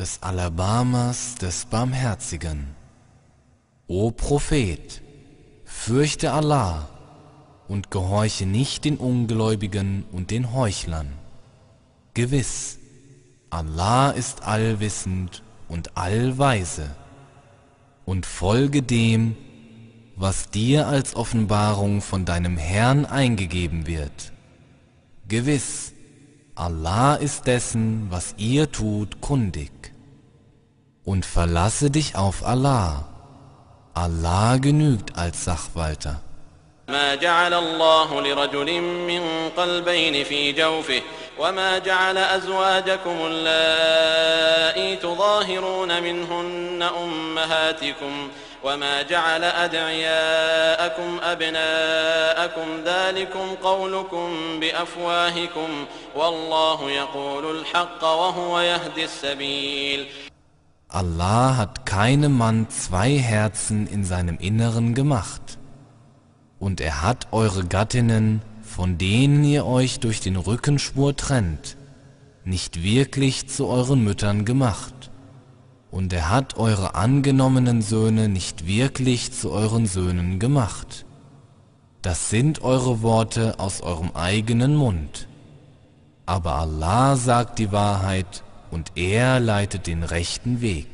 des Alabamas, des Barmherzigen. O Prophet, fürchte Allah und gehorche nicht den Ungläubigen und den Heuchlern. Gewiss, Allah ist allwissend und allweise und folge dem, was dir als Offenbarung von deinem Herrn eingegeben wird. Gewiss, Allah ist dessen, was ihr tut, kundig. Und verlasse dich auf Allah. Allah genügt als Sachwalter. ما جعل الله لرجل من قلبين في جوفه وما جعل أزواجكم اللائي تظاهرون منهن أمهاتكم وما جعل أدعياءكم أبناءكم ذلكم قولكم بأفواهكم والله يقول الحق وهو يهدي السبيل Allah hat keinem Mann zwei Herzen in seinem Inneren gemacht. Und er hat eure Gattinnen, von denen ihr euch durch den Rückenschwur trennt, nicht wirklich zu euren Müttern gemacht. Und er hat eure angenommenen Söhne nicht wirklich zu euren Söhnen gemacht. Das sind eure Worte aus eurem eigenen Mund. Aber Allah sagt die Wahrheit und er leitet den rechten Weg.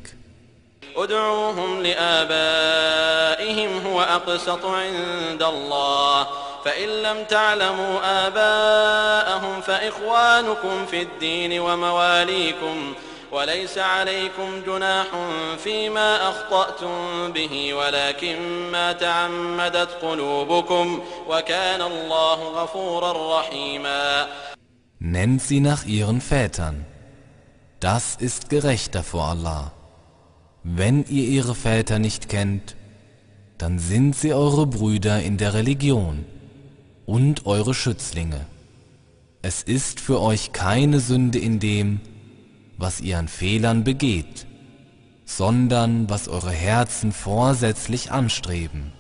ادعوهم لآبائهم هو أقسط عند الله فإن لم تعلموا آباءهم فإخوانكم في الدين ومواليكم وليس عليكم جناح فيما أخطأتم به ولكن ما تعمدت قلوبكم وكان الله غفورا رحيما Nennt sie nach ihren Vätern. Das ist gerechter vor Allah. Wenn ihr ihre Väter nicht kennt, dann sind sie eure Brüder in der Religion und eure Schützlinge. Es ist für euch keine Sünde in dem, was ihr an Fehlern begeht, sondern was eure Herzen vorsätzlich anstreben.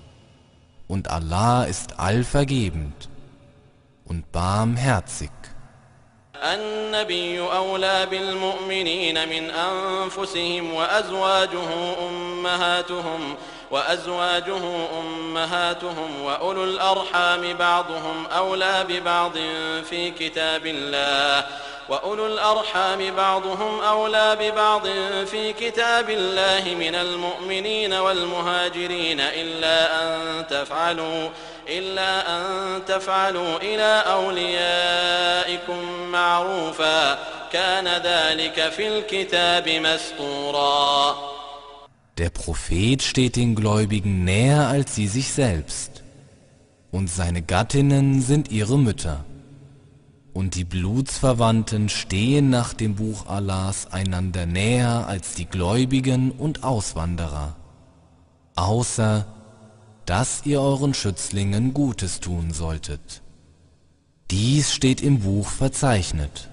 Und Allah ist allvergebend und barmherzig. النبي أولى بالمؤمنين من أنفسهم وأزواجه أمهاتهم وأزواجه أمهاتهم وأولو الأرحام بعضهم أولى ببعض في كتاب الله وأولو الأرحام بعضهم أولى ببعض في كتاب الله من المؤمنين والمهاجرين إلا أن تفعلوا إلا أن تفعلوا إلى أوليائكم معروفا كان ذلك في الكتاب مسطورا Der Prophet steht den Gläubigen näher als sie sich selbst, und seine Gattinnen sind ihre Mütter. Und die Blutsverwandten stehen nach dem Buch Allahs einander näher als die Gläubigen und Auswanderer, außer dass ihr euren Schützlingen Gutes tun solltet. Dies steht im Buch verzeichnet.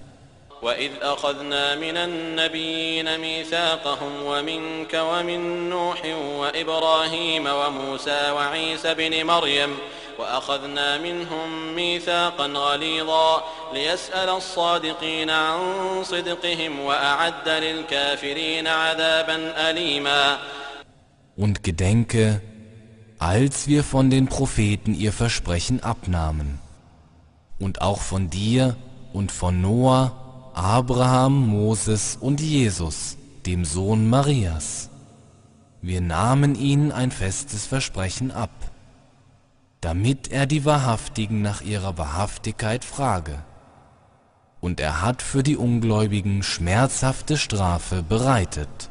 وإذ أخذنا من النبيين ميثاقهم ومنك ومن نوح وإبراهيم وموسى وعيسى بن مريم وأخذنا منهم ميثاقا غليظا ليسأل الصادقين عن صدقهم وأعد للكافرين عذابا أليما Und gedenke, als wir von den Propheten ihr Versprechen abnahmen, und auch von dir und von Noah, Abraham, Moses und Jesus, dem Sohn Marias. Wir nahmen ihnen ein festes Versprechen ab, damit er die Wahrhaftigen nach ihrer Wahrhaftigkeit frage. Und er hat für die Ungläubigen schmerzhafte Strafe bereitet.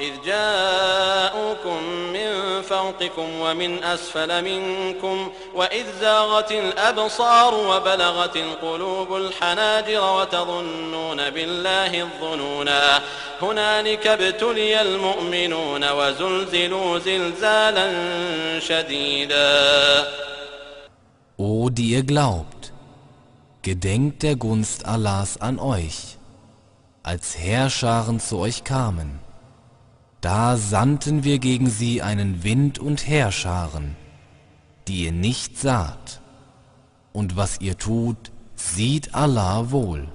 إذ جاءوكم من فوقكم ومن أسفل منكم وإذ زاغت الأبصار وبلغت القلوب الحناجر وتظنون بالله الظنونا هنالك ابتلي المؤمنون وزلزلوا زلزالا شديدا O, die ihr glaubt, gedenkt der Gunst Allahs an euch, als Herrscharen zu euch kamen. Da sandten wir gegen sie einen Wind und Heerscharen, die ihr nicht saht. Und was ihr tut, sieht Allah wohl.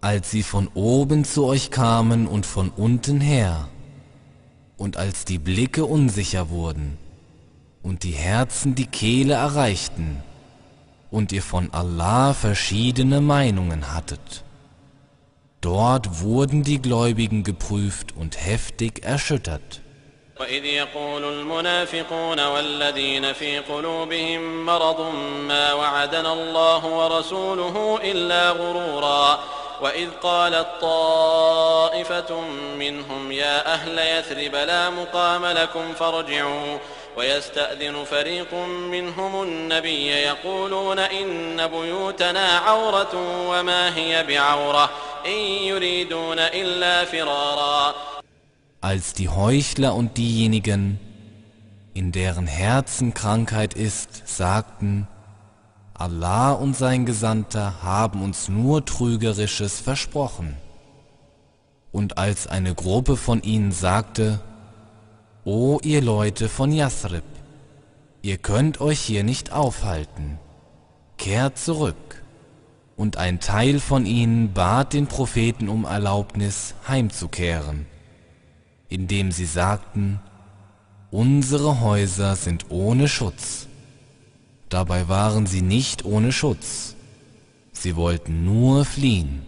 Als sie von oben zu euch kamen und von unten her, und als die Blicke unsicher wurden, und die Herzen die Kehle erreichten, und ihr von Allah verschiedene Meinungen hattet. Dort wurden die Gläubigen geprüft und heftig erschüttert. وإذ يقول المنافقون والذين في قلوبهم مرض ما وعدنا الله ورسوله إلا غرورا وإذ قالت طائفة منهم يا أهل يثرب لا مقام لكم فارجعوا ويستأذن فريق منهم النبي يقولون إن بيوتنا عورة وما هي بعورة إن يريدون إلا فرارا Als die Heuchler und diejenigen, in deren Herzen Krankheit ist, sagten, Allah und sein Gesandter haben uns nur Trügerisches versprochen. Und als eine Gruppe von ihnen sagte, O ihr Leute von Yathrib, ihr könnt euch hier nicht aufhalten, kehrt zurück. Und ein Teil von ihnen bat den Propheten um Erlaubnis, heimzukehren, indem sie sagten, unsere Häuser sind ohne Schutz. Dabei waren sie nicht ohne Schutz. Sie wollten nur fliehen.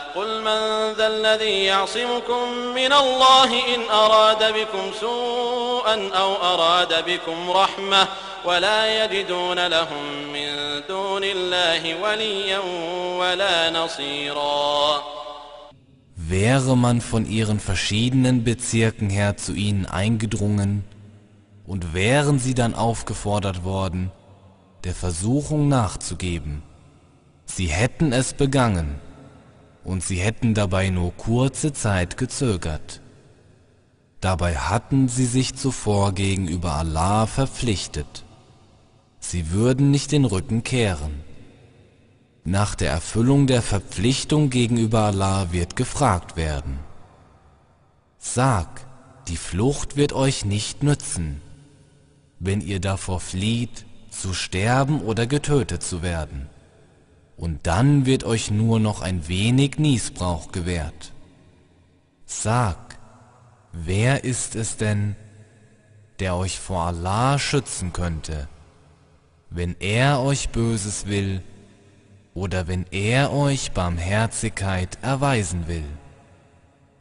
قل من ذا الذي يعصمكم من الله إن أراد بكم سوءا أو أراد بكم رحمة ولا يجدون لهم من دون الله وليا ولا نصيرا Wäre man von ihren verschiedenen Bezirken her zu ihnen eingedrungen und wären sie dann aufgefordert worden, der Versuchung nachzugeben, sie hätten es begangen und sie hätten dabei nur kurze Zeit gezögert. Dabei hatten sie sich zuvor gegenüber Allah verpflichtet. Sie würden nicht den Rücken kehren. Nach der Erfüllung der Verpflichtung gegenüber Allah wird gefragt werden. Sag, die Flucht wird euch nicht nützen, wenn ihr davor flieht, zu sterben oder getötet zu werden und dann wird euch nur noch ein wenig Niesbrauch gewährt. Sag, wer ist es denn, der euch vor Allah schützen könnte, wenn er euch Böses will oder wenn er euch Barmherzigkeit erweisen will?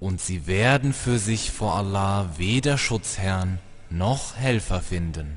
Und sie werden für sich vor Allah weder Schutzherrn noch Helfer finden.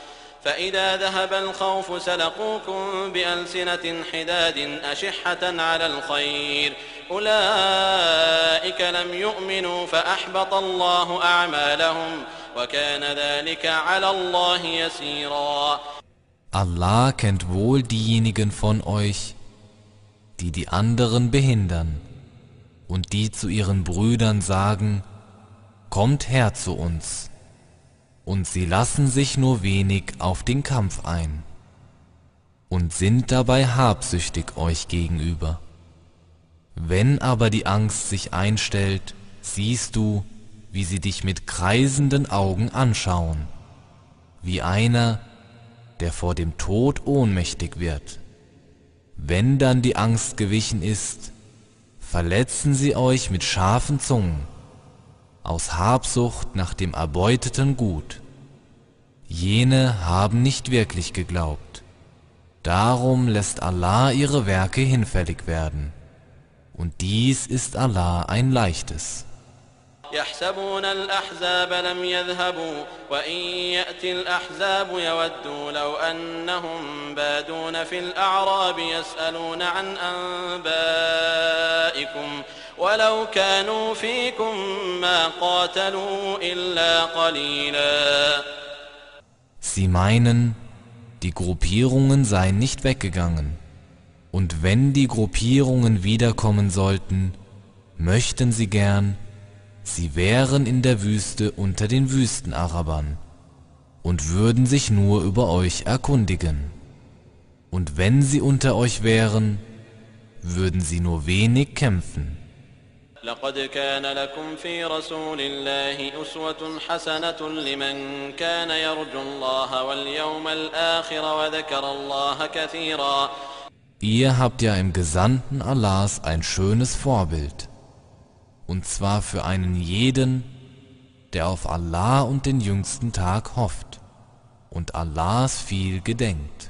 فإذا ذهب الخوف سلقوكم بألسنة حداد أشحة على الخير أولئك لم يؤمنوا فأحبط الله أعمالهم وكان ذلك على الله يسيرا Allah kennt wohl diejenigen von euch, die die anderen behindern und die zu ihren Brüdern sagen, kommt her zu uns, und sie lassen sich nur wenig auf den Kampf ein. und sind dabei habsüchtig euch gegenüber. Wenn aber die Angst sich einstellt, siehst du, wie sie dich mit kreisenden Augen anschauen, wie einer, der vor dem Tod ohnmächtig wird. Wenn dann die Angst gewichen ist, verletzen sie euch mit scharfen Zungen, aus Habsucht nach dem erbeuteten Gut. Jene haben nicht wirklich geglaubt. Darum lässt Allah ihre Werke hinfällig werden. Und dies ist Allah ein leichtes. يحسبون الأحزاب لم يذهبوا وإن يأتي الأحزاب يودوا لو أنهم بادون في الأعراب يسألون عن أنبائكم ولو كانوا فيكم ما قاتلوا إلا قليلا Sie meinen, die Gruppierungen seien nicht weggegangen. Und wenn die Gruppierungen wiederkommen sollten, möchten sie gern, sie wären in der Wüste unter den Wüstenarabern und würden sich nur über euch erkundigen. Und wenn sie unter euch wären, würden sie nur wenig kämpfen. لقد كان لكم في رسول الله أسوة حسنة لمن كان يرجو الله واليوم الآخر وذكر الله كثيرا Ihr habt ja im Gesandten Allahs ein schönes Vorbild, und zwar für einen jeden, der auf Allah und den jüngsten Tag hofft und Allahs viel gedenkt.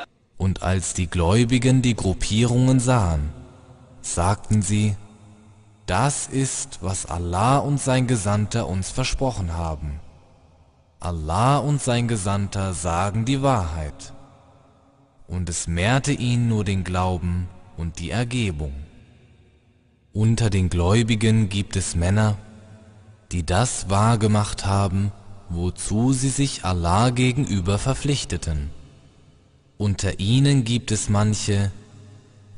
Und als die Gläubigen die Gruppierungen sahen, sagten sie, das ist, was Allah und sein Gesandter uns versprochen haben. Allah und sein Gesandter sagen die Wahrheit. Und es mehrte ihnen nur den Glauben und die Ergebung. Unter den Gläubigen gibt es Männer, die das wahrgemacht haben, wozu sie sich Allah gegenüber verpflichteten. Unter ihnen gibt es manche,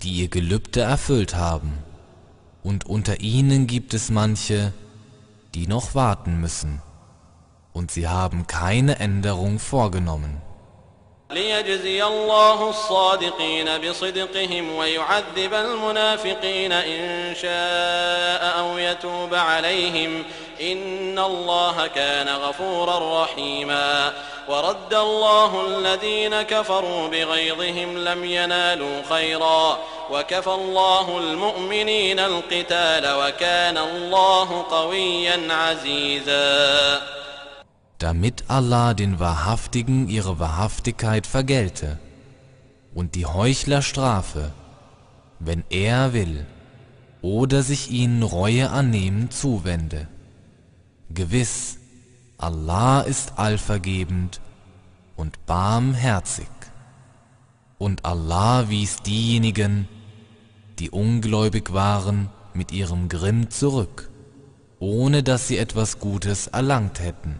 die ihr Gelübde erfüllt haben, und unter ihnen gibt es manche, die noch warten müssen, und sie haben keine Änderung vorgenommen. ليجزي الله الصادقين بصدقهم ويعذب المنافقين إن شاء أو يتوب عليهم إن الله كان غفورا رحيما ورد الله الذين كفروا بغيظهم لم ينالوا خيرا وكفى الله المؤمنين القتال وكان الله قويا عزيزا damit Allah den Wahrhaftigen ihre Wahrhaftigkeit vergelte und die Heuchler strafe, wenn er will, oder sich ihnen Reue annehmen zuwende. Gewiss, Allah ist allvergebend und barmherzig. Und Allah wies diejenigen, die ungläubig waren, mit ihrem Grimm zurück, ohne dass sie etwas Gutes erlangt hätten.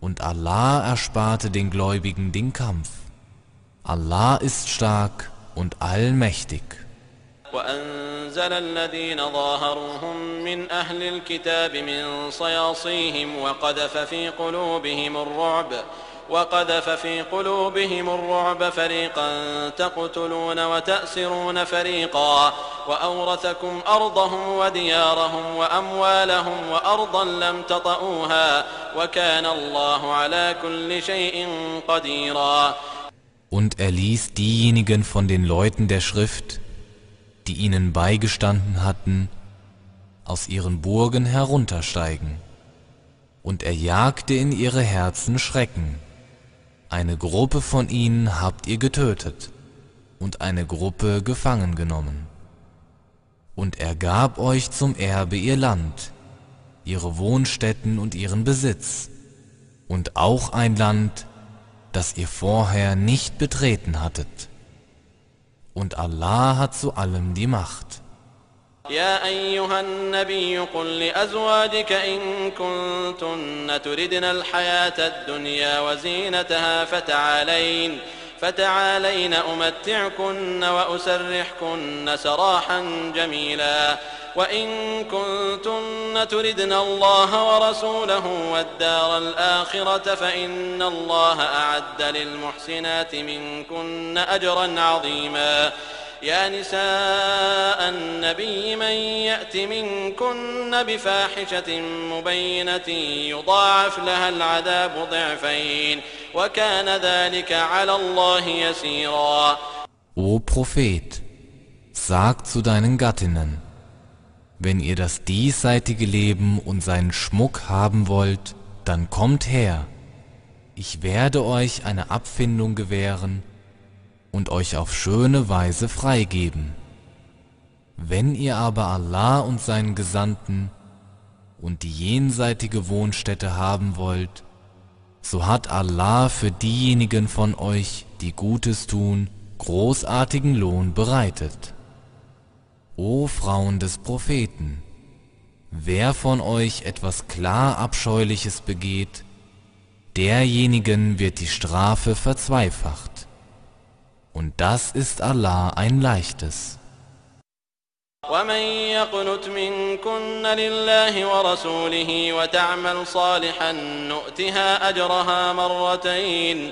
Und Allah ersparte den Gläubigen den Kampf. Allah ist stark und allmächtig. وأنزل الذين ظاهروهم من أهل الكتاب من صياصيهم وقذف في قلوبهم الرعب وقذف في قلوبهم الرعب فريقا تقتلون وتأسرون فريقا وأورثكم أرضهم وديارهم وأموالهم وأرضا لم تطئوها وكان الله على كل شيء قديرا. Und er ließ diejenigen von den Leuten der Schrift, die ihnen beigestanden hatten, aus ihren Burgen heruntersteigen. Und er jagte in ihre Herzen Schrecken. Eine Gruppe von ihnen habt ihr getötet und eine Gruppe gefangen genommen. Und er gab euch zum Erbe ihr Land, ihre Wohnstätten und ihren Besitz, und auch ein Land, das ihr vorher nicht betreten hattet. Und Allah hat zu allem die Macht. يا أيها النبي قل لأزواجك إن كنتن تردن الحياة الدنيا وزينتها فتعالين فتعالين أمتعكن وأسرحكن سراحا جميلا وإن كنتن تردن الله ورسوله والدار الآخرة فإن الله أعد للمحسنات منكن أجرا عظيما. يا نساء النبي من يأت منكن بفاحشة مبينة يضاعف لها العذاب ضعفين وكان ذلك على الله يسيرا. O Prophet, sag zu deinen Gattinnen, wenn ihr das diesseitige Leben und seinen Schmuck haben wollt, dann kommt her. Ich werde euch eine Abfindung gewähren und euch auf schöne Weise freigeben. Wenn ihr aber Allah und seinen Gesandten und die jenseitige Wohnstätte haben wollt, so hat Allah für diejenigen von euch, die Gutes tun, großartigen Lohn bereitet. O Frauen des Propheten, wer von euch etwas klar Abscheuliches begeht, derjenigen wird die Strafe verzweifacht. Und das ist Allah ein leichtes. ومن يقنت منكن لله ورسوله وتعمل صالحا نؤتها أجرها مرتين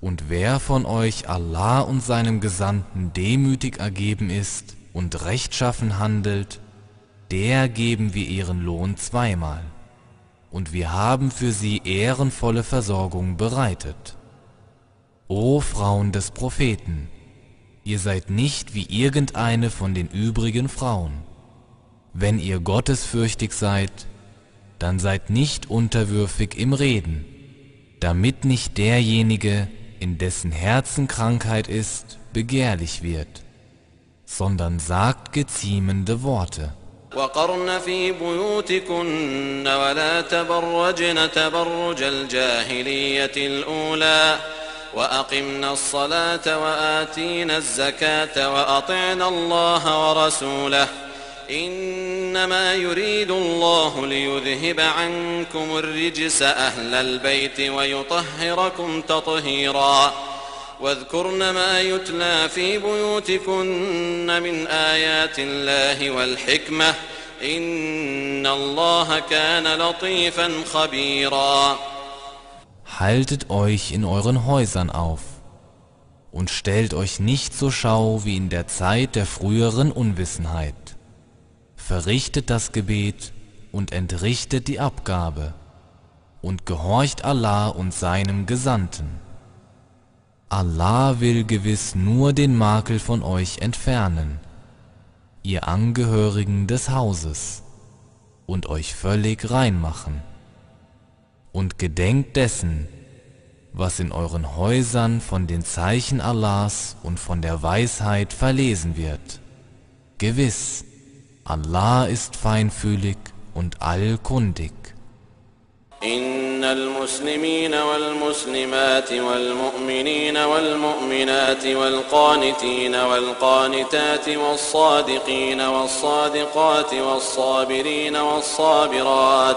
Und wer von euch Allah und seinem Gesandten demütig ergeben ist und rechtschaffen handelt, der geben wir ihren Lohn zweimal. Und wir haben für sie ehrenvolle Versorgung bereitet. O Frauen des Propheten, ihr seid nicht wie irgendeine von den übrigen Frauen. Wenn ihr gottesfürchtig seid, dann seid nicht unterwürfig im Reden, damit nicht derjenige, in dessen Herzen Krankheit ist, begehrlich wird, sondern sagt geziemende Worte. وقرن في بيوتكن ولا تبرجن تبرج الجاهلية الأولى وأقمنا الصلاة وآتينا الزكاة وأطعنا الله ورسوله إنما يريد الله ليذهب عنكم الرجس أهل البيت ويطهركم تطهيراً. واذكرن ما يتلى في بيوتكن من آيات الله والحكمة. إن الله كان لطيفا خبيرا. Haltet euch in euren Häusern auf und stellt euch nicht zur Schau wie in der Zeit der früheren Unwissenheit. Verrichtet das Gebet und entrichtet die Abgabe und gehorcht Allah und seinem Gesandten. Allah will gewiss nur den Makel von euch entfernen, ihr Angehörigen des Hauses, und euch völlig reinmachen. Und gedenkt dessen, was in euren Häusern von den Zeichen Allahs und von der Weisheit verlesen wird. Gewiss, Allah ist feinfühlig und allkundig. إن المسلمين والمسلمات والمؤمنين والمؤمنات والقانتين والقانتات والصادقين والصادقات والصابرين والصابرات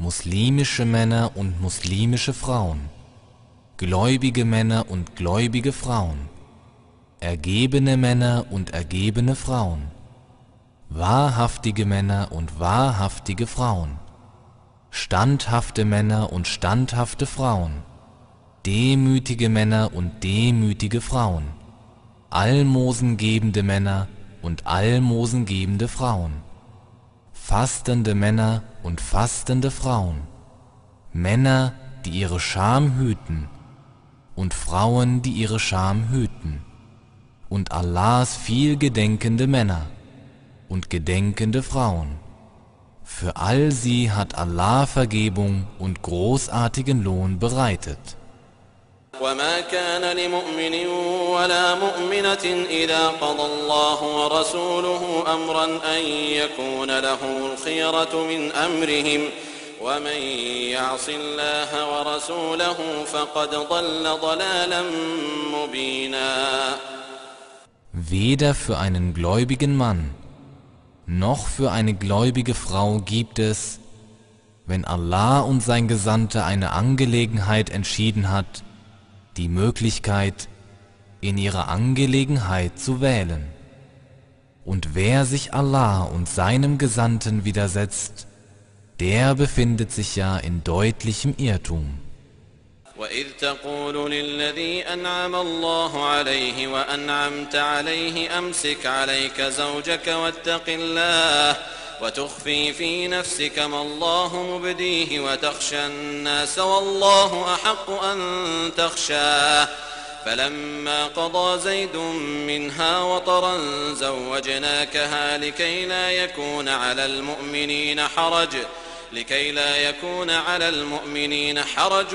muslimische Männer und muslimische Frauen, gläubige Männer und gläubige Frauen, ergebene Männer und ergebene Frauen, wahrhaftige Männer und wahrhaftige Frauen, standhafte Männer und standhafte Frauen, demütige Männer und demütige Frauen, almosengebende Männer und almosengebende Frauen, fastende Männer und fastende Frauen, Männer, die ihre Scham hüten, und Frauen, die ihre Scham hüten, und Allahs viel gedenkende Männer und gedenkende Frauen. Für all sie hat Allah Vergebung und großartigen Lohn bereitet. وما كان لمؤمن ولا مؤمنة إذا قضى الله ورسوله أمرا أن يكون له الخيرة من أمرهم ومن يعص الله ورسوله فقد ضل ضلالا مبينا Weder für einen gläubigen Mann noch für eine gläubige Frau gibt es, wenn Allah und sein Gesandter eine Angelegenheit entschieden hat, die Möglichkeit, in ihrer Angelegenheit zu wählen. Und wer sich Allah und seinem Gesandten widersetzt, der befindet sich ja in deutlichem Irrtum. وإذ تقول للذي أنعم الله عليه وأنعمت عليه أمسك عليك زوجك واتق الله وتخفي في نفسك ما الله مبديه وتخشى الناس والله أحق أن تخشاه فلما قضى زيد منها وطرا زوجناكها لكي لا يكون على المؤمنين حرج لكي لا يكون على المؤمنين حرج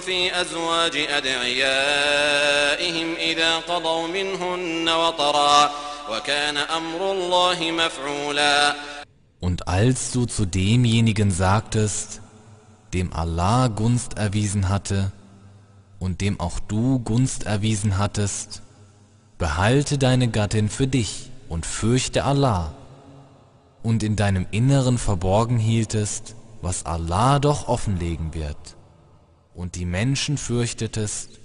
في أزواج أدعيائهم إذا قضوا منهن وطرا. Und als du zu demjenigen sagtest, dem Allah Gunst erwiesen hatte und dem auch du Gunst erwiesen hattest, behalte deine Gattin für dich und fürchte Allah. Und in deinem Inneren verborgen hieltest, was Allah doch offenlegen wird, und die Menschen fürchtetest,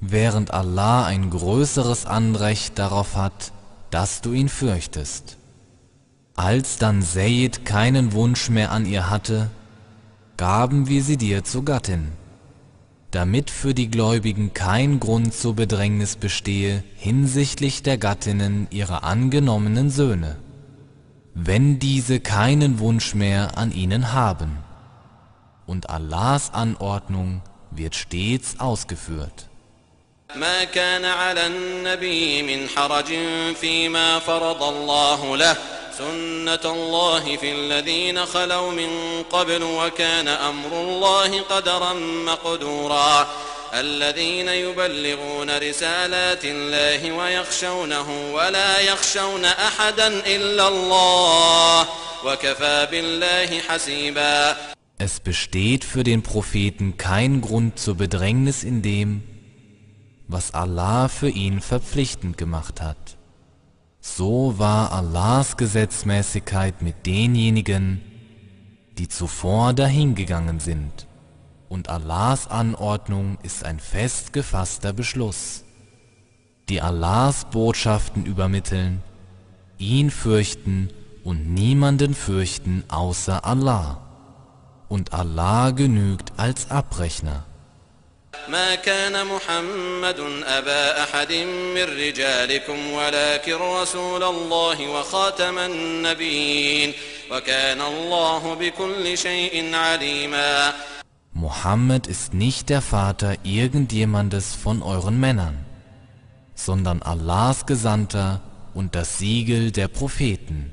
während Allah ein größeres Anrecht darauf hat, dass du ihn fürchtest. Als dann Said keinen Wunsch mehr an ihr hatte, gaben wir sie dir zur Gattin, damit für die Gläubigen kein Grund zur Bedrängnis bestehe hinsichtlich der Gattinnen ihrer angenommenen Söhne wenn diese keinen Wunsch mehr an ihnen haben. Und Allahs Anordnung wird stets ausgeführt. ما كان على النبي من حرج فيما فرض الله له. سنة الله في الذين خلوا من قبل وكان أمر الله قدرا مقدورا. الذين يبلغون رسالات الله ويخشونه ولا يخشون أحدا إلا الله وكفى بالله حسيبا. Es besteht für den Propheten kein Grund zur Bedrängnis in dem, was Allah für ihn verpflichtend gemacht hat. So war Allahs Gesetzmäßigkeit mit denjenigen, die zuvor dahingegangen sind und Allahs Anordnung ist ein fest gefasster Beschluss, die Allahs Botschaften übermitteln, ihn fürchten und niemanden fürchten außer Allah. Und Allah genügt als Abrechner. ما كان محمد أبا أحد من رجالكم ولكن رسول الله وخاتم النبيين وكان الله بكل شيء عليما Mohammed ist nicht der Vater irgendjemandes von euren Männern, sondern Allahs Gesandter und das Siegel der Propheten.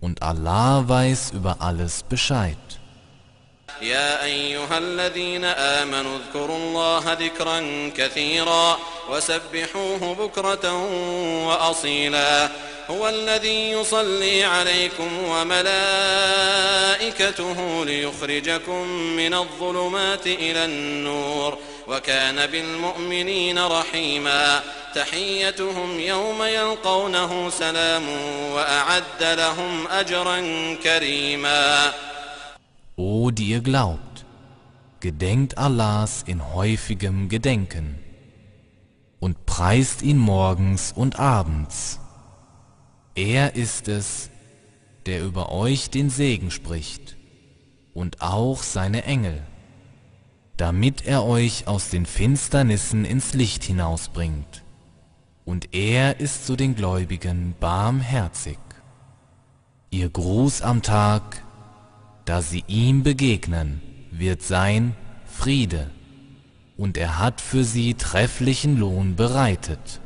Und Allah weiß über alles Bescheid. يا أيها الذين آمنوا اذكروا الله ذكرا كثيرا وسبحوه بكرة وأصيلا. هو الذي يصلي عليكم وملائكته ليخرجكم من الظلمات إلى النور وكان بالمؤمنين رحيما. تحيتهم يوم يلقونه سلام وأعد لهم أجرا كريما. O die ihr glaubt, gedenkt Allahs in häufigem Gedenken und preist ihn morgens und abends. Er ist es, der über euch den Segen spricht, und auch seine Engel, damit er euch aus den Finsternissen ins Licht hinausbringt. Und er ist zu den Gläubigen barmherzig. Ihr Gruß am Tag, da sie ihm begegnen, wird sein Friede, und er hat für sie trefflichen Lohn bereitet.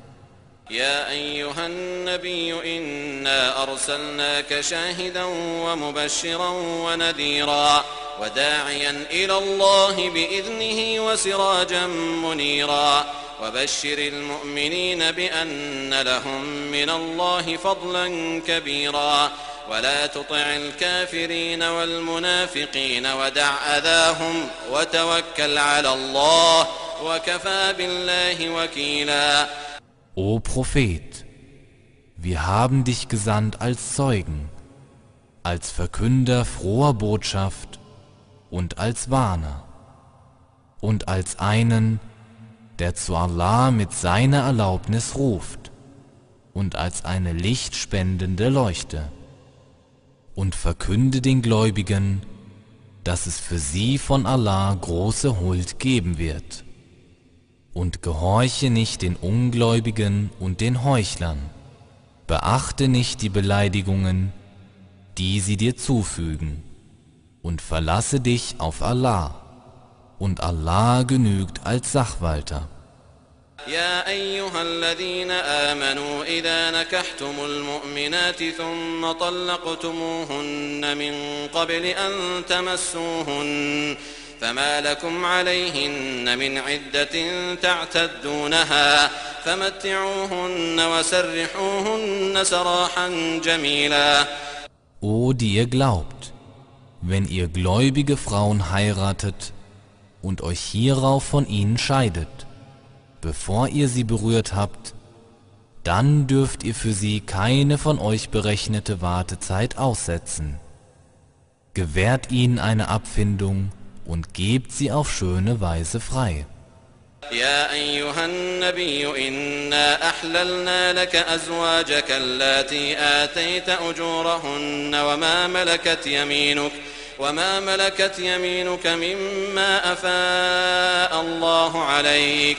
يا أيها النبي إنا أرسلناك شاهدا ومبشرا ونذيرا وداعيا إلى الله بإذنه وسراجا منيرا. وبشر المؤمنين بأن لهم من الله فضلا كبيرا. ولا تطع الكافرين والمنافقين ودع أذاهم وتوكل على الله وكفى بالله وكيلا O Prophet, wir haben dich gesandt als Zeugen, als Verkünder froher Botschaft und als Warner und als einen, der zu Allah mit seiner Erlaubnis ruft und als eine lichtspendende Leuchte und verkünde den Gläubigen, dass es für sie von Allah große Huld geben wird. Und gehorche nicht den Ungläubigen und den Heuchlern, beachte nicht die Beleidigungen, die sie dir zufügen, und verlasse dich auf Allah, und Allah genügt als Sachwalter. يا أيها الذين آمنوا إذا نكحتم المؤمنات ثم طلقتموهن من قبل أن تمسوهن فما لكم عليهن من عدة تعتدونها فمتعوهن وسرحوهن سراحا جميلا. O die ihr glaubt, wenn ihr gläubige Frauen heiratet und euch hierauf von ihnen scheidet, bevor ihr sie berührt habt, dann dürft ihr für sie keine von euch berechnete Wartezeit aussetzen. Gewährt ihnen eine Abfindung und gebt sie auf schöne Weise frei. يا أيها النبي إنا أحللنا لك أزواجك اللاتي آتيت أجورهن وما ملكت يمينك وما ملكت يمينك مما أفاء الله عليك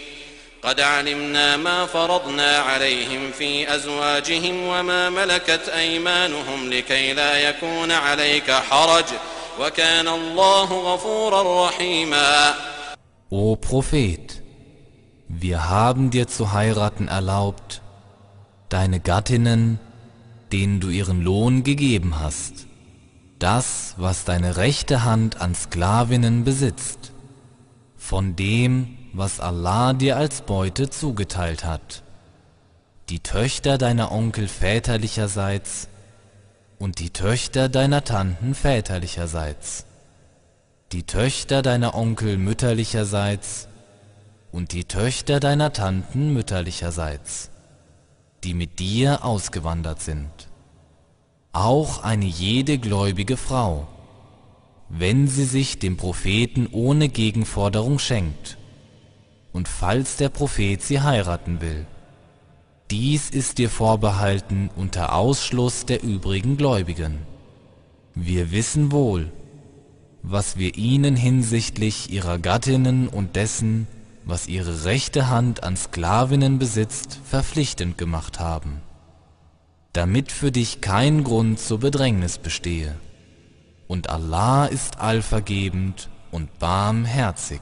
قد علمنا ما فرضنا عليهم في أزواجهم وما ملكت أيمانهم لكي لا يكون عليك حرج وكان الله غفورا رحيما O Prophet, wir haben dir zu heiraten erlaubt, deine Gattinnen, denen du ihren Lohn gegeben hast, das, was deine rechte Hand an Sklavinnen besitzt, von dem, was Allah dir als Beute zugeteilt hat, die Töchter deiner Onkel väterlicherseits und die Töchter deiner Tanten väterlicherseits, die Töchter deiner Onkel mütterlicherseits und die Töchter deiner Tanten mütterlicherseits, die mit dir ausgewandert sind. Auch eine jede gläubige Frau, wenn sie sich dem Propheten ohne Gegenforderung schenkt und falls der Prophet sie heiraten will. Dies ist dir vorbehalten unter Ausschluss der übrigen Gläubigen. Wir wissen wohl, was wir ihnen hinsichtlich ihrer Gattinnen und dessen, was ihre rechte Hand an Sklavinnen besitzt, verpflichtend gemacht haben, damit für dich kein Grund zur Bedrängnis bestehe. Und Allah ist allvergebend und barmherzig.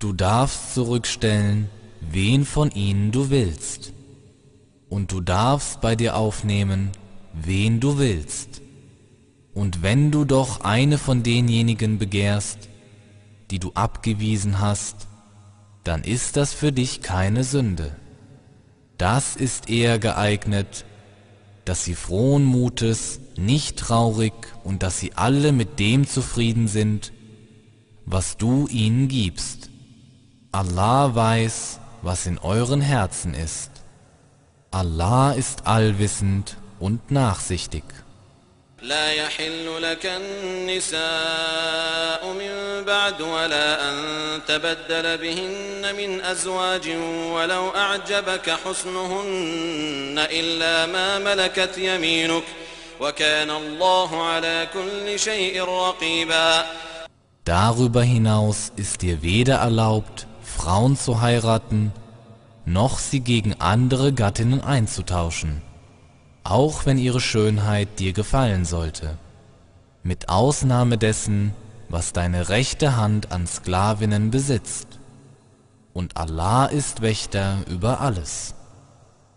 Du darfst zurückstellen, wen von ihnen du willst. Und du darfst bei dir aufnehmen, wen du willst. Und wenn du doch eine von denjenigen begehrst, die du abgewiesen hast, dann ist das für dich keine Sünde. Das ist eher geeignet, dass sie frohen Mutes, nicht traurig und dass sie alle mit dem zufrieden sind, was du ihnen gibst. Allah weiß, was in euren Herzen ist. Allah ist allwissend und nachsichtig. لا يحل لك النساء من بعد ولا أن تبدل بهن من أزواج ولو أعجبك حسنهن إلا ما ملكت يمينك وكان الله على كل شيء رقيبا Darüber hinaus ist dir weder erlaubt, Frauen zu heiraten, noch sie gegen andere Gattinnen einzutauschen auch wenn ihre Schönheit dir gefallen sollte, mit Ausnahme dessen, was deine rechte Hand an Sklavinnen besitzt. Und Allah ist Wächter über alles.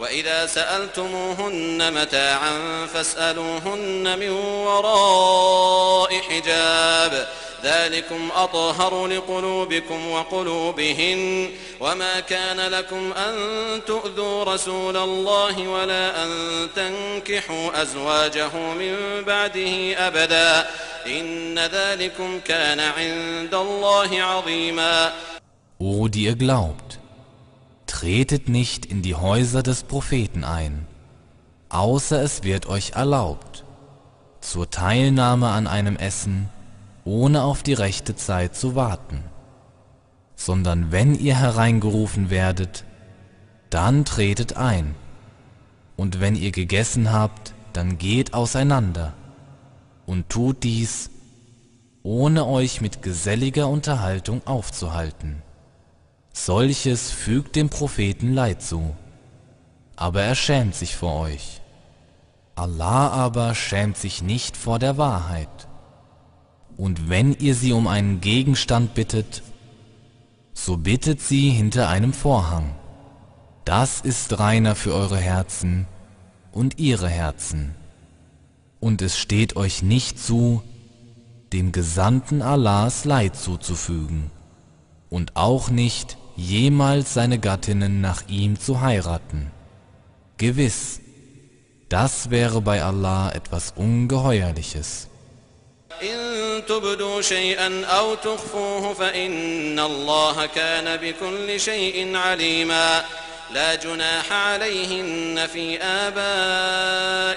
وإذا سألتموهن متاعا فاسألوهن من وراء حجاب. ذلكم أطهر لقلوبكم وقلوبهن. وما كان لكم أن تؤذوا رسول الله ولا أن تنكحوا أزواجه من بعده أبدا. إن ذلكم كان عند الله عظيما. O, die ihr glaubt, tretet nicht in die Häuser des Propheten ein, außer es wird euch erlaubt, zur Teilnahme an einem Essen, ohne auf die rechte Zeit zu warten, sondern wenn ihr hereingerufen werdet, dann tretet ein, und wenn ihr gegessen habt, dann geht auseinander und tut dies, ohne euch mit geselliger Unterhaltung aufzuhalten. Solches fügt dem Propheten Leid zu, aber er schämt sich vor euch. Allah aber schämt sich nicht vor der Wahrheit. Und wenn ihr sie um einen Gegenstand bittet, so bittet sie hinter einem Vorhang. Das ist reiner für eure Herzen und ihre Herzen. Und es steht euch nicht zu, dem Gesandten Allahs Leid zuzufügen und auch nicht jemals seine Gattinnen nach ihm zu heiraten. Gewiss, das wäre bei Allah etwas Ungeheuerliches. إن تبدوا شيئا أو تخفوه فإن الله كان بكل شيء عليما لا جناح عليهن في آبائهن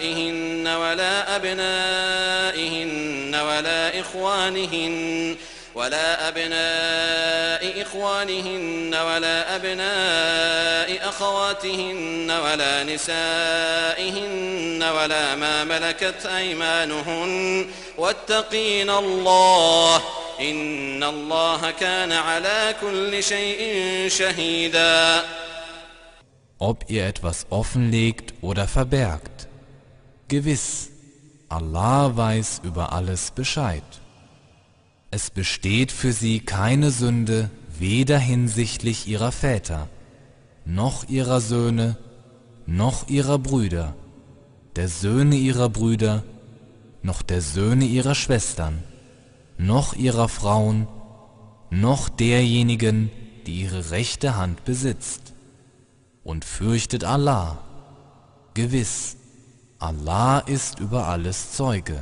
ولا أبنائهن ولا إخوانهن ولا أبناء إخوانهن ولا أبناء أخواتهن ولا نسائهن ولا ما ملكت أيمانهن واتقين الله إن الله كان على كل شيء شهيدا Ob ihr etwas offenlegt oder verbergt, gewiss, Allah weiß über alles Bescheid. Es besteht für sie keine Sünde weder hinsichtlich ihrer Väter, noch ihrer Söhne, noch ihrer Brüder, der Söhne ihrer Brüder, noch der Söhne ihrer Schwestern, noch ihrer Frauen, noch derjenigen, die ihre rechte Hand besitzt. Und fürchtet Allah. Gewiss, Allah ist über alles Zeuge.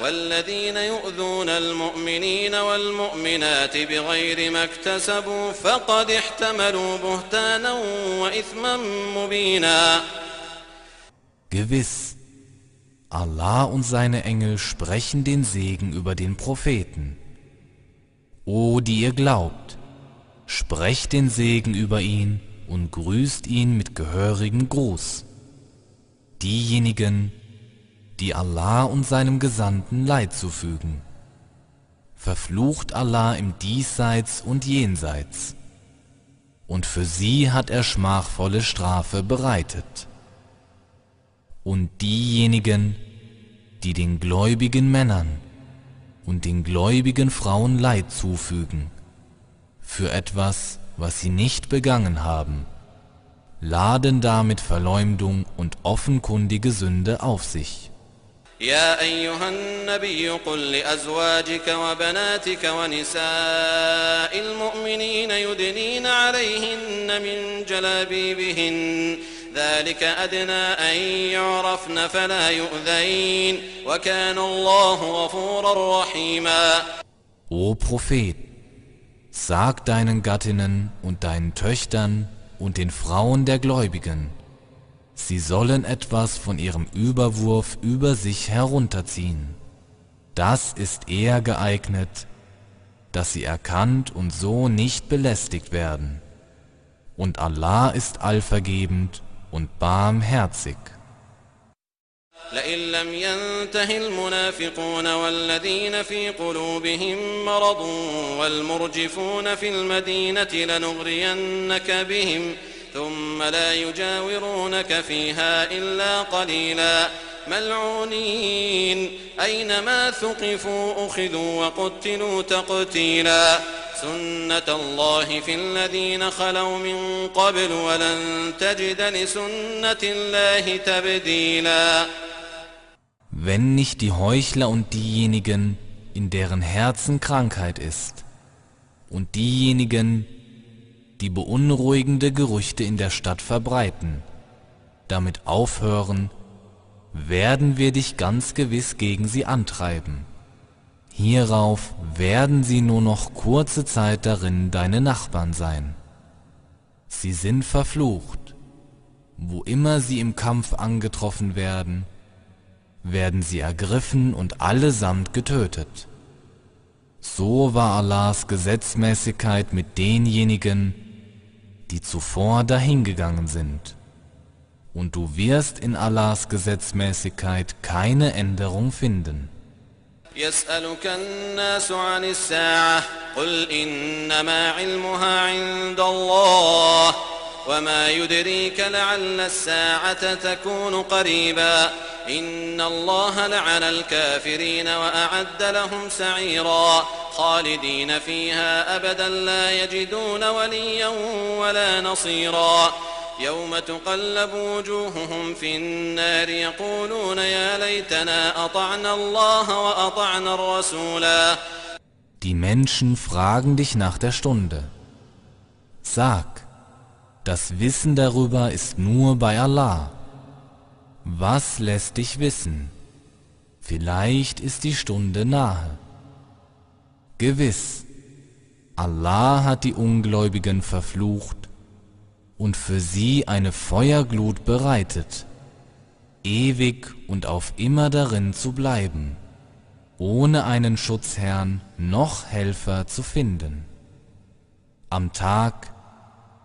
والذين يؤذون المؤمنين والمؤمنات بغير ما اكتسبوا فقد احتملوا بهتانا وإثما مبينا Gewiss, Allah und seine Engel sprechen den Segen über den Propheten. O, die ihr glaubt, sprecht den Segen über ihn und grüßt ihn mit gehörigem Gruß. Diejenigen, die Allah und seinem Gesandten Leid zufügen. Verflucht Allah im Diesseits und Jenseits. Und für sie hat er schmachvolle Strafe bereitet. Und diejenigen, die den gläubigen Männern und den gläubigen Frauen Leid zufügen, für etwas, was sie nicht begangen haben, laden damit Verleumdung und offenkundige Sünde auf sich. يا أيها النبي قل لأزواجك وبناتك ونساء المؤمنين يدنين عليهن من جلابيبهن. ذلك أدنى أن يعرفن فلا يؤذين. وكان الله غفورا رحيما. O Prophet, sag deinen Gattinnen und deinen Töchtern und den Frauen der Gläubigen, sie sollen etwas von ihrem Überwurf über sich herunterziehen. Das ist eher geeignet, dass sie erkannt und so nicht belästigt werden. Und Allah ist allvergebend und barmherzig. لئن لم ينته المنافقون والذين في قلوبهم مرض والمرجفون في المدينة لنغرينك بهم ثم لا يجاورونك فيها إلا قليلا. ملعونين. أينما ثقفوا أخذوا وقتلوا تقتيلا. سنة الله في الذين خلوا من قبل ولن تجد لسنة الله تبديلا. Wenn nicht die Heuchler und diejenigen, in deren Herzen Krankheit ist, und diejenigen, die beunruhigende Gerüchte in der Stadt verbreiten, damit aufhören, werden wir dich ganz gewiss gegen sie antreiben. Hierauf werden sie nur noch kurze Zeit darin deine Nachbarn sein. Sie sind verflucht. Wo immer sie im Kampf angetroffen werden, werden sie ergriffen und allesamt getötet. So war Allahs Gesetzmäßigkeit mit denjenigen, die zuvor dahingegangen sind. Und du wirst in Allahs Gesetzmäßigkeit keine Änderung finden. يسألك الناس عن الساعة قل إنما علمها عند الله وما يدريك لعل الساعة تكون قريبا إن الله لعن الكافرين وأعد لهم سعيرا خالدين فيها أبدا لا يجدون وليا ولا نصيرا يوم تقلب وجوههم في النار يقولون يا ليتنا أطعنا الله وأطعنا الرسولا Die Menschen fragen dich nach der Stunde. Sag, das Wissen darüber ist nur bei Allah. Was lässt dich wissen? Vielleicht ist die Stunde nahe. Gewiss, Allah hat die Ungläubigen verflucht und für sie eine Feuerglut bereitet, ewig und auf immer darin zu bleiben, ohne einen Schutzherrn noch Helfer zu finden. Am Tag,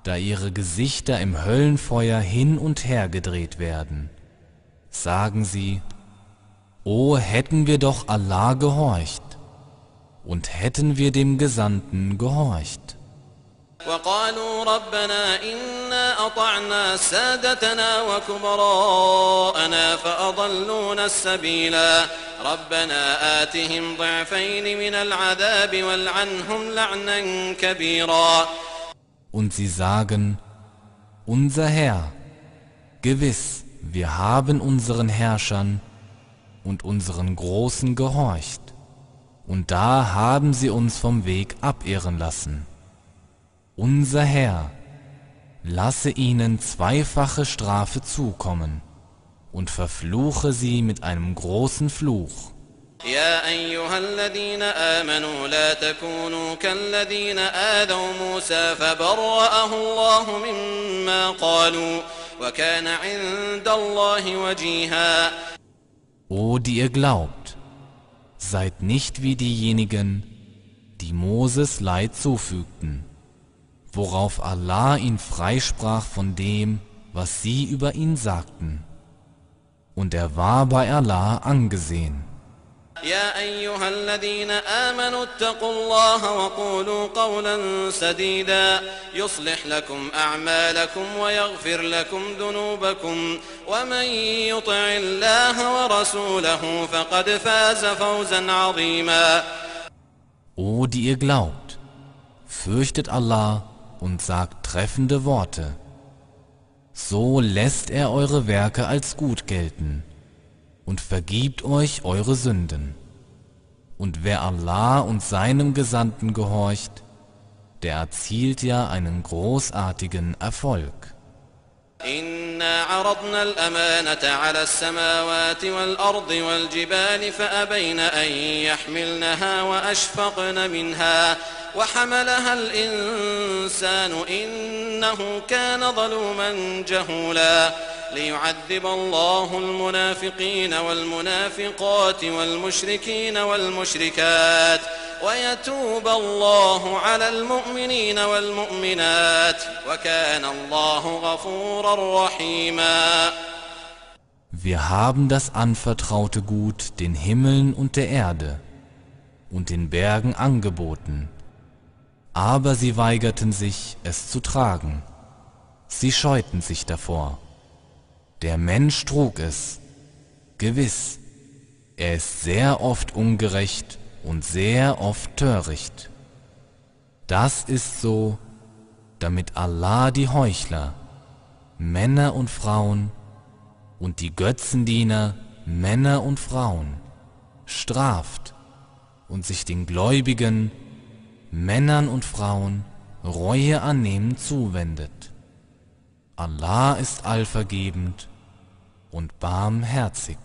da ihre Gesichter im Höllenfeuer hin und her gedreht werden, sagen sie, O hätten wir doch Allah gehorcht und hätten wir dem Gesandten gehorcht. وقالوا ربنا إنا أطعنا سادتنا وكبراءنا فأضلونا السبيلا ربنا آتهم ضعفين من العذاب والعنهم لعنا كبيرا und sie sagen, unser Herr, gewiss, wir haben unseren Herrschern und unseren Großen gehorcht, und da haben sie uns vom Weg abirren lassen. Unser Herr, lasse ihnen zweifache Strafe zukommen und verfluche sie mit einem großen Fluch. يا أيها الذين آمنوا لا تكونوا كالذين آذوا موسى فبرأه الله مما قالوا وكان عند الله وجيها O die ihr glaubt, seid nicht wie diejenigen, die Moses Leid zufügten, worauf Allah ihn freisprach von dem, was sie über ihn sagten. Und er war bei Allah angesehen. يا أيها الذين آمنوا اتقوا الله وقولوا قولا سديدا يصلح لكم أعمالكم ويغفر لكم ذنوبكم ومن يطع الله ورسوله فقد فاز فوزا عظيما O die ihr glaubt, fürchtet Allah und sagt treffende Worte. So lässt er eure Werke als gut gelten und vergibt euch eure Sünden. Und wer Allah und seinem Gesandten gehorcht, der erzielt ja einen großartigen Erfolg. إنا عرضنا الأمانة على السماوات والأرض والجبال فأبين أن يحملنها وأشفقن منها وحملها الإنسان إنه كان ظلوما جهولا ليعذب الله المنافقين والمنافقات والمشركين والمشركات ويتوب الله على المؤمنين والمؤمنات وكان الله غفورا رحيما Wir haben das anvertraute Gut den Himmeln und der Erde und den Bergen angeboten, aber sie weigerten sich, es zu tragen. Sie scheuten sich davor. Der Mensch trug es. Gewiss, er ist sehr oft ungerecht und sehr oft töricht. Das ist so, damit Allah die Heuchler, Männer und Frauen, und die Götzendiener, Männer und Frauen, straft und sich den Gläubigen, Männern und Frauen, Reue annehmen zuwendet. Allah ist allvergebend und barmherzig.